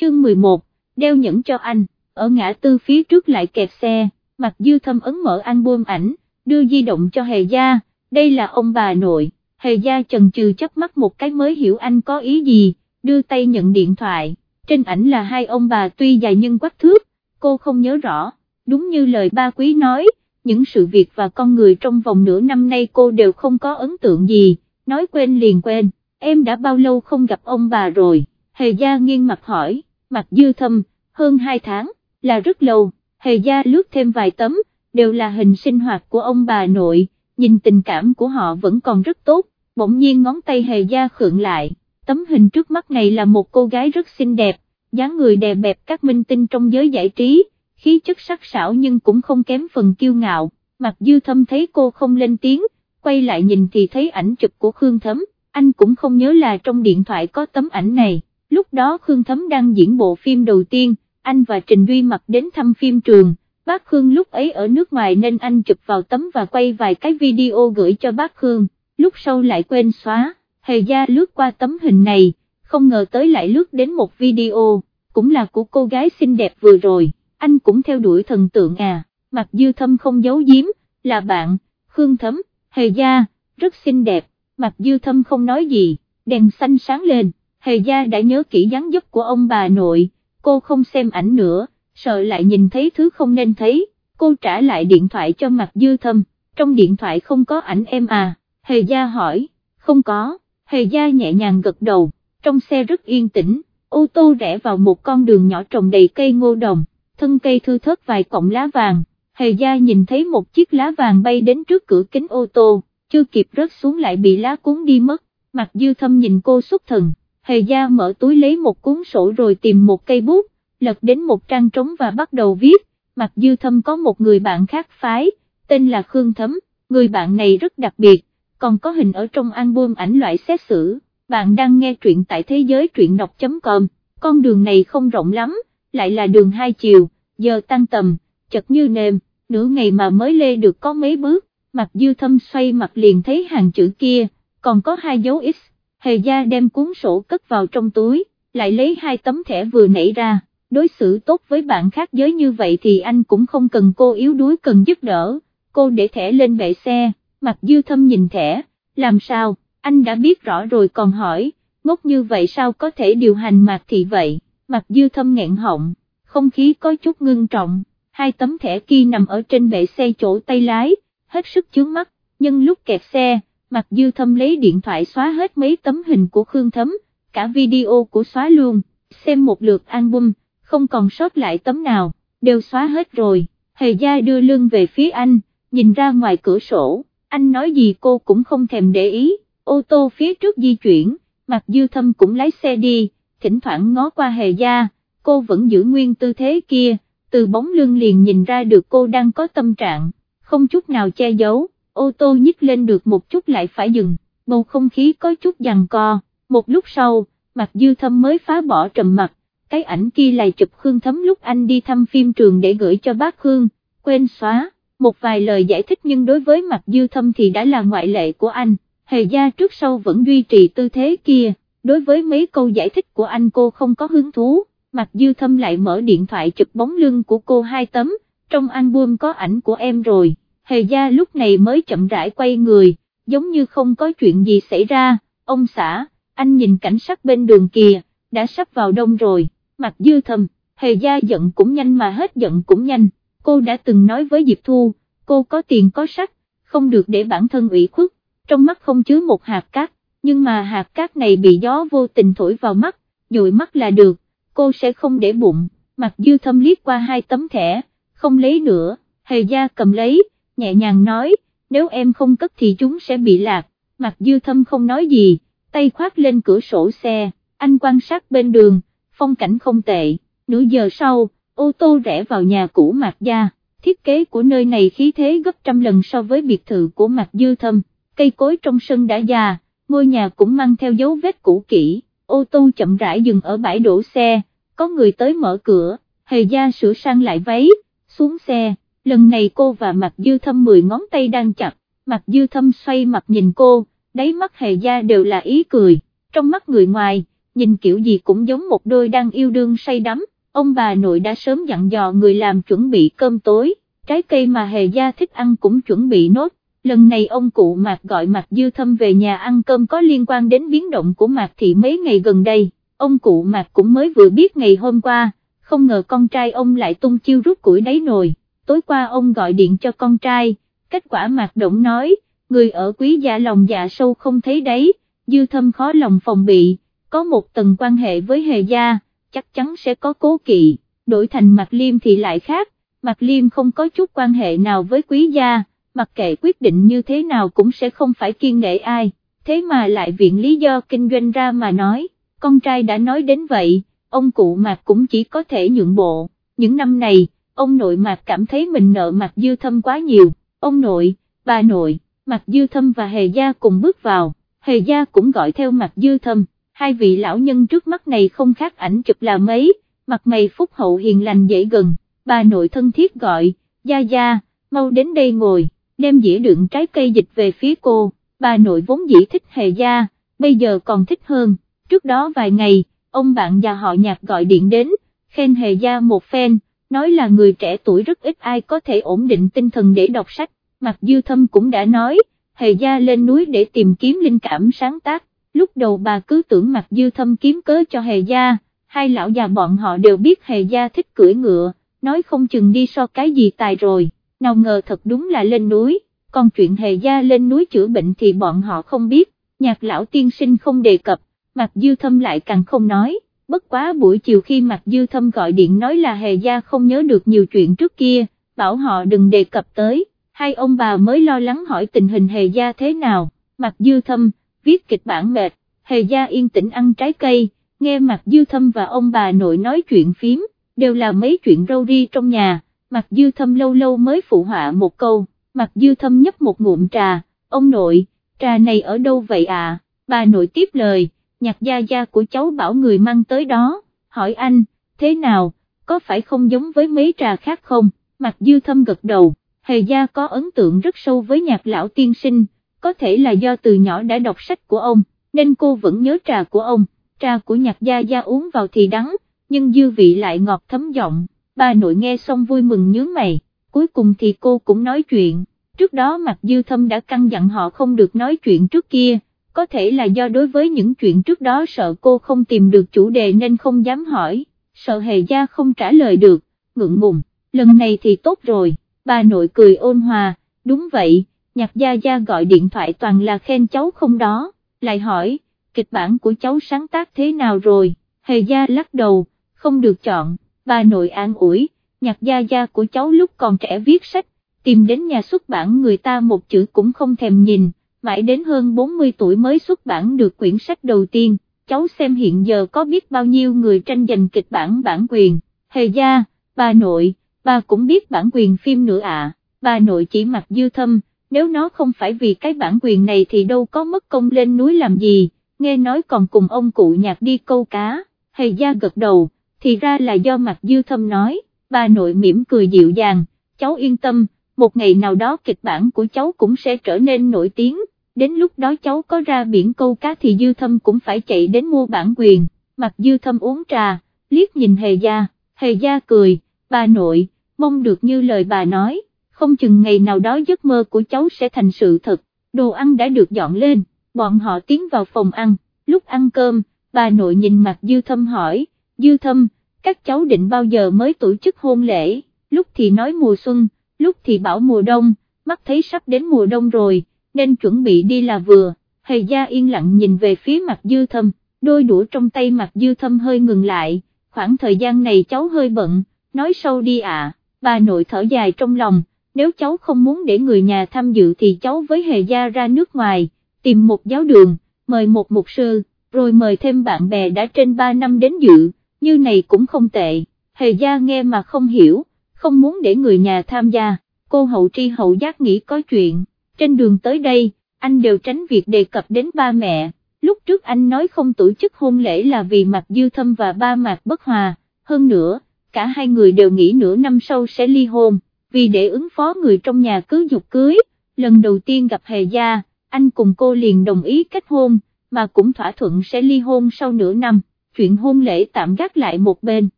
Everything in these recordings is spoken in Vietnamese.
chương 11, đeo nhẫn cho anh, ở ngã tư phía trước lại kẹt xe, mặt dư thâm ấn mở album ảnh, đưa di động cho hề gia, đây là ông bà nội, hề gia chần chừ chớp mắt một cái mới hiểu anh có ý gì, đưa tay nhận điện thoại, trên ảnh là hai ông bà tuy dài nhưng quắc thước, cô không nhớ rõ, đúng như lời ba quý nói, những sự việc và con người trong vòng nửa năm nay cô đều không có ấn tượng gì, nói quên liền quên, em đã bao lâu không gặp ông bà rồi, hề gia nghiêng mặt hỏi, mặt dư thâm, hơn hai tháng, là rất lâu, hề gia lướt thêm vài tấm, đều là hình sinh hoạt của ông bà nội, nhìn tình cảm của họ vẫn còn rất tốt, bỗng nhiên ngón tay hề gia khượng lại, tấm hình trước mắt này là một cô gái rất xinh đẹp, dáng người đẹp bẹp các minh tinh trong giới giải trí, khí chất sắc sảo nhưng cũng không kém phần kiêu ngạo, mặt dư thâm thấy cô không lên tiếng, quay lại nhìn thì thấy ảnh chụp của Khương Thấm, anh cũng không nhớ là trong điện thoại có tấm ảnh này, lúc đó Khương Thấm đang diễn bộ phim đầu tiên, anh và Trình Duy mặc đến thăm phim trường, bác Khương lúc ấy ở nước ngoài nên anh chụp vào tấm và quay vài cái video gửi cho bác Khương, lúc sau lại quên xóa, hề gia lướt qua tấm hình này, không ngờ tới lại lướt đến một video, cũng là của cô gái xinh đẹp vừa rồi, anh cũng theo đuổi thần tượng à, mặc dư thâm không giấu giếm, là bạn, Khương Thấm, hề gia, rất xinh đẹp, mặc dư thâm không nói gì, đèn xanh sáng lên, hề gia đã nhớ kỹ dáng dấp của ông bà nội, cô không xem ảnh nữa, sợ lại nhìn thấy thứ không nên thấy, cô trả lại điện thoại cho mặt dư thâm, trong điện thoại không có ảnh em à, hề gia hỏi, không có, hề gia nhẹ nhàng gật đầu, trong xe rất yên tĩnh, ô tô rẽ vào một con đường nhỏ trồng đầy cây ngô đồng, thân cây thư thớt vài cọng lá vàng, hề gia nhìn thấy một chiếc lá vàng bay đến trước cửa kính ô tô, chưa kịp rớt xuống lại bị lá cuốn đi mất, mặt dư thâm nhìn cô xuất thần, hề gia mở túi lấy một cuốn sổ rồi tìm một cây bút, lật đến một trang trống và bắt đầu viết, Mặc dư thâm có một người bạn khác phái, tên là Khương Thấm, người bạn này rất đặc biệt, còn có hình ở trong album ảnh loại xét xử, bạn đang nghe truyện tại thế giới truyện đọc.com, con đường này không rộng lắm, lại là đường hai chiều, giờ tăng tầm, chật như nềm, nửa ngày mà mới lê được có mấy bước, Mặc dư thâm xoay mặt liền thấy hàng chữ kia, còn có hai dấu X, hề gia đem cuốn sổ cất vào trong túi, lại lấy hai tấm thẻ vừa nảy ra, đối xử tốt với bạn khác giới như vậy thì anh cũng không cần cô yếu đuối cần giúp đỡ, cô để thẻ lên bệ xe, mặt dư thâm nhìn thẻ, làm sao, anh đã biết rõ rồi còn hỏi, ngốc như vậy sao có thể điều hành mạc thị vậy, mặt dư thâm nghẹn họng, không khí có chút ngưng trọng, hai tấm thẻ kia nằm ở trên bệ xe chỗ tay lái, hết sức chướng mắt, nhưng lúc kẹt xe, mặt dư thâm lấy điện thoại xóa hết mấy tấm hình của Khương Thấm, cả video của xóa luôn, xem một lượt album, không còn sót lại tấm nào, đều xóa hết rồi, hề gia đưa lưng về phía anh, nhìn ra ngoài cửa sổ, anh nói gì cô cũng không thèm để ý, ô tô phía trước di chuyển, mặt dư thâm cũng lái xe đi, thỉnh thoảng ngó qua hề gia, cô vẫn giữ nguyên tư thế kia, từ bóng lưng liền nhìn ra được cô đang có tâm trạng, không chút nào che giấu, ô tô nhích lên được một chút lại phải dừng, bầu không khí có chút giằng co, một lúc sau, mặt dư thâm mới phá bỏ trầm mặt, cái ảnh kia lại chụp Khương Thấm lúc anh đi thăm phim trường để gửi cho bác Khương, quên xóa, một vài lời giải thích nhưng đối với mặt dư thâm thì đã là ngoại lệ của anh, hề gia trước sau vẫn duy trì tư thế kia, đối với mấy câu giải thích của anh cô không có hứng thú, mặt dư thâm lại mở điện thoại chụp bóng lưng của cô hai tấm, trong album có ảnh của em rồi, hề gia lúc này mới chậm rãi quay người, giống như không có chuyện gì xảy ra, ông xã, anh nhìn cảnh sát bên đường kìa, đã sắp vào đông rồi mặt dư thầm, hề gia giận cũng nhanh mà hết giận cũng nhanh, cô đã từng nói với Diệp Thu, cô có tiền có sắc, không được để bản thân ủy khuất, trong mắt không chứa một hạt cát, nhưng mà hạt cát này bị gió vô tình thổi vào mắt, dụi mắt là được, cô sẽ không để bụng, mặt dư thâm liếc qua hai tấm thẻ, không lấy nữa, hề gia cầm lấy, nhẹ nhàng nói, nếu em không cất thì chúng sẽ bị lạc, mặt dư thâm không nói gì, tay khoát lên cửa sổ xe, anh quan sát bên đường, phong cảnh không tệ, nửa giờ sau, ô tô rẽ vào nhà cũ Mạc Gia, thiết kế của nơi này khí thế gấp trăm lần so với biệt thự của Mạc Dư Thâm, cây cối trong sân đã già, ngôi nhà cũng mang theo dấu vết cũ kỹ, ô tô chậm rãi dừng ở bãi đổ xe, có người tới mở cửa, hề gia sửa sang lại váy, xuống xe, lần này cô và Mạc Dư Thâm mười ngón tay đang chặt, Mạc Dư Thâm xoay mặt nhìn cô, đáy mắt hề gia đều là ý cười, trong mắt người ngoài, nhìn kiểu gì cũng giống một đôi đang yêu đương say đắm, ông bà nội đã sớm dặn dò người làm chuẩn bị cơm tối, trái cây mà hề gia thích ăn cũng chuẩn bị nốt, lần này ông cụ Mạc gọi Mạc Dư Thâm về nhà ăn cơm có liên quan đến biến động của Mạc Thị mấy ngày gần đây, ông cụ Mạc cũng mới vừa biết ngày hôm qua, không ngờ con trai ông lại tung chiêu rút củi đáy nồi, tối qua ông gọi điện cho con trai, kết quả Mạc Động nói, người ở quý gia lòng dạ sâu không thấy đấy, Dư Thâm khó lòng phòng bị, có một tầng quan hệ với Hề gia, chắc chắn sẽ có cố kỵ, đổi thành Mạc Liêm thì lại khác, Mạc Liêm không có chút quan hệ nào với quý gia mặc kệ quyết định như thế nào cũng sẽ không phải kiên nể ai, thế mà lại viện lý do kinh doanh ra mà nói, con trai đã nói đến vậy, ông cụ Mạc cũng chỉ có thể nhượng bộ, những năm này, ông nội Mạc cảm thấy mình nợ Mạc Dư Thâm quá nhiều, ông nội, bà nội, Mạc Dư Thâm và Hề Gia cùng bước vào, Hề Gia cũng gọi theo Mạc Dư Thâm, hai vị lão nhân trước mắt này không khác ảnh chụp là mấy, mặt mày phúc hậu hiền lành dễ gần, bà nội thân thiết gọi, Gia Gia, mau đến đây ngồi đem dĩa đựng trái cây dịch về phía cô, bà nội vốn dĩ thích hề gia, bây giờ còn thích hơn, trước đó vài ngày, ông bạn già họ nhạc gọi điện đến, khen hề gia một phen, nói là người trẻ tuổi rất ít ai có thể ổn định tinh thần để đọc sách, Mặc Dư Thâm cũng đã nói, hề gia lên núi để tìm kiếm linh cảm sáng tác, lúc đầu bà cứ tưởng Mặc Dư Thâm kiếm cớ cho hề gia, hai lão già bọn họ đều biết hề gia thích cưỡi ngựa, nói không chừng đi so cái gì tài rồi nào ngờ thật đúng là lên núi, còn chuyện hề gia lên núi chữa bệnh thì bọn họ không biết, nhạc lão tiên sinh không đề cập, Mạc Dư Thâm lại càng không nói, bất quá buổi chiều khi Mạc Dư Thâm gọi điện nói là hề gia không nhớ được nhiều chuyện trước kia, bảo họ đừng đề cập tới, hai ông bà mới lo lắng hỏi tình hình hề gia thế nào, Mạc Dư Thâm, viết kịch bản mệt, hề gia yên tĩnh ăn trái cây, nghe Mạc Dư Thâm và ông bà nội nói chuyện phím, đều là mấy chuyện râu ri trong nhà. Mặt dư thâm lâu lâu mới phụ họa một câu, mặt dư thâm nhấp một ngụm trà, ông nội, trà này ở đâu vậy à, bà nội tiếp lời, nhạc gia gia của cháu bảo người mang tới đó, hỏi anh, thế nào, có phải không giống với mấy trà khác không, mặt dư thâm gật đầu, hề gia có ấn tượng rất sâu với nhạc lão tiên sinh, có thể là do từ nhỏ đã đọc sách của ông, nên cô vẫn nhớ trà của ông, trà của nhạc gia gia uống vào thì đắng, nhưng dư vị lại ngọt thấm giọng. Bà nội nghe xong vui mừng nhướng mày, cuối cùng thì cô cũng nói chuyện, trước đó mặt Dư Thâm đã căn dặn họ không được nói chuyện trước kia, có thể là do đối với những chuyện trước đó sợ cô không tìm được chủ đề nên không dám hỏi, sợ hề gia không trả lời được, ngượng ngùng, lần này thì tốt rồi, bà nội cười ôn hòa, đúng vậy, nhạc gia gia gọi điện thoại toàn là khen cháu không đó, lại hỏi, kịch bản của cháu sáng tác thế nào rồi, hề gia lắc đầu, không được chọn. Bà nội an ủi, nhạc gia gia của cháu lúc còn trẻ viết sách, tìm đến nhà xuất bản người ta một chữ cũng không thèm nhìn, mãi đến hơn 40 tuổi mới xuất bản được quyển sách đầu tiên, cháu xem hiện giờ có biết bao nhiêu người tranh giành kịch bản bản quyền, hề gia, bà nội, bà cũng biết bản quyền phim nữa à, bà nội chỉ mặc dư thâm, nếu nó không phải vì cái bản quyền này thì đâu có mất công lên núi làm gì, nghe nói còn cùng ông cụ nhạc đi câu cá, hề gia gật đầu thì ra là do mặt dư thâm nói, bà nội mỉm cười dịu dàng, cháu yên tâm, một ngày nào đó kịch bản của cháu cũng sẽ trở nên nổi tiếng, đến lúc đó cháu có ra biển câu cá thì dư thâm cũng phải chạy đến mua bản quyền, mặt dư thâm uống trà, liếc nhìn hề gia, hề gia cười, bà nội, mong được như lời bà nói, không chừng ngày nào đó giấc mơ của cháu sẽ thành sự thật, đồ ăn đã được dọn lên, bọn họ tiến vào phòng ăn, lúc ăn cơm, bà nội nhìn mặt dư thâm hỏi, dư thâm, các cháu định bao giờ mới tổ chức hôn lễ, lúc thì nói mùa xuân, lúc thì bảo mùa đông, mắt thấy sắp đến mùa đông rồi, nên chuẩn bị đi là vừa, hề gia yên lặng nhìn về phía mặt dư thâm, đôi đũa trong tay mặt dư thâm hơi ngừng lại, khoảng thời gian này cháu hơi bận, nói sâu đi ạ, bà nội thở dài trong lòng, nếu cháu không muốn để người nhà tham dự thì cháu với hề gia ra nước ngoài, tìm một giáo đường, mời một mục sư, rồi mời thêm bạn bè đã trên 3 năm đến dự như này cũng không tệ, hề gia nghe mà không hiểu, không muốn để người nhà tham gia, cô hậu tri hậu giác nghĩ có chuyện, trên đường tới đây, anh đều tránh việc đề cập đến ba mẹ, lúc trước anh nói không tổ chức hôn lễ là vì mặt dư thâm và ba mặt bất hòa, hơn nữa, cả hai người đều nghĩ nửa năm sau sẽ ly hôn, vì để ứng phó người trong nhà cứ dục cưới, lần đầu tiên gặp hề gia, anh cùng cô liền đồng ý kết hôn, mà cũng thỏa thuận sẽ ly hôn sau nửa năm. chuyện hôn lễ tạm gác lại một bên,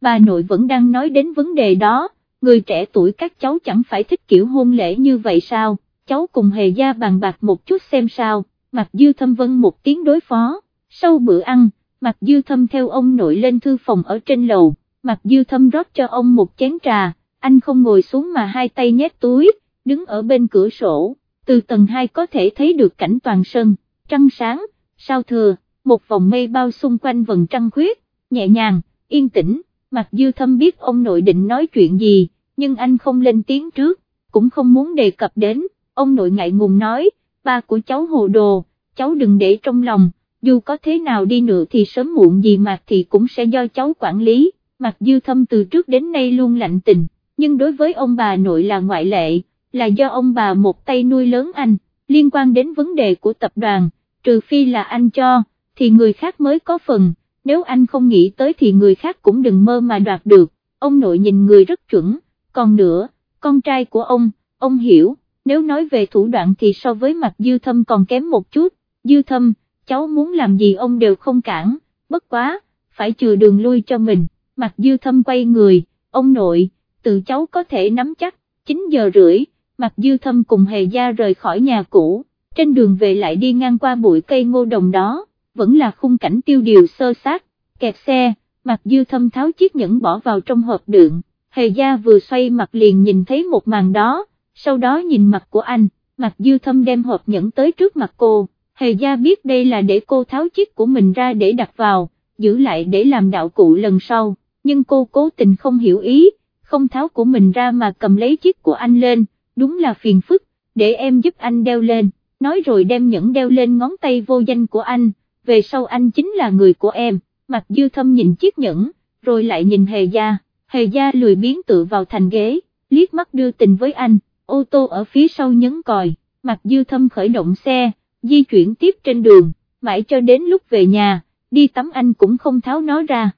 bà nội vẫn đang nói đến vấn đề đó, người trẻ tuổi các cháu chẳng phải thích kiểu hôn lễ như vậy sao, cháu cùng hề gia bàn bạc một chút xem sao, Mạc dư thâm vân một tiếng đối phó, sau bữa ăn, Mạc dư thâm theo ông nội lên thư phòng ở trên lầu, Mạc dư thâm rót cho ông một chén trà, anh không ngồi xuống mà hai tay nhét túi, đứng ở bên cửa sổ, từ tầng 2 có thể thấy được cảnh toàn sân, trăng sáng, sao thừa, một vòng mây bao xung quanh vần trăng khuyết, nhẹ nhàng, yên tĩnh, mặc dư thâm biết ông nội định nói chuyện gì, nhưng anh không lên tiếng trước, cũng không muốn đề cập đến, ông nội ngại ngùng nói, ba của cháu hồ đồ, cháu đừng để trong lòng, dù có thế nào đi nữa thì sớm muộn gì mà thì cũng sẽ do cháu quản lý, mặc dư thâm từ trước đến nay luôn lạnh tình, nhưng đối với ông bà nội là ngoại lệ, là do ông bà một tay nuôi lớn anh, liên quan đến vấn đề của tập đoàn, trừ phi là anh cho, thì người khác mới có phần, nếu anh không nghĩ tới thì người khác cũng đừng mơ mà đoạt được, ông nội nhìn người rất chuẩn, còn nữa, con trai của ông, ông hiểu, nếu nói về thủ đoạn thì so với mặt dư thâm còn kém một chút, dư thâm, cháu muốn làm gì ông đều không cản, bất quá, phải chừa đường lui cho mình, mặt dư thâm quay người, ông nội, tự cháu có thể nắm chắc, 9 giờ rưỡi, mặt dư thâm cùng hề gia rời khỏi nhà cũ, trên đường về lại đi ngang qua bụi cây ngô đồng đó, vẫn là khung cảnh tiêu điều sơ sát, kẹt xe, mặt dư thâm tháo chiếc nhẫn bỏ vào trong hộp đựng, hề gia vừa xoay mặt liền nhìn thấy một màn đó, sau đó nhìn mặt của anh, mặt dư thâm đem hộp nhẫn tới trước mặt cô, hề gia biết đây là để cô tháo chiếc của mình ra để đặt vào, giữ lại để làm đạo cụ lần sau, nhưng cô cố tình không hiểu ý, không tháo của mình ra mà cầm lấy chiếc của anh lên, đúng là phiền phức, để em giúp anh đeo lên, nói rồi đem nhẫn đeo lên ngón tay vô danh của anh, về sau anh chính là người của em, mặt dư thâm nhìn chiếc nhẫn, rồi lại nhìn hề gia, hề gia lười biến tự vào thành ghế, liếc mắt đưa tình với anh, ô tô ở phía sau nhấn còi, mặt dư thâm khởi động xe, di chuyển tiếp trên đường, mãi cho đến lúc về nhà, đi tắm anh cũng không tháo nó ra.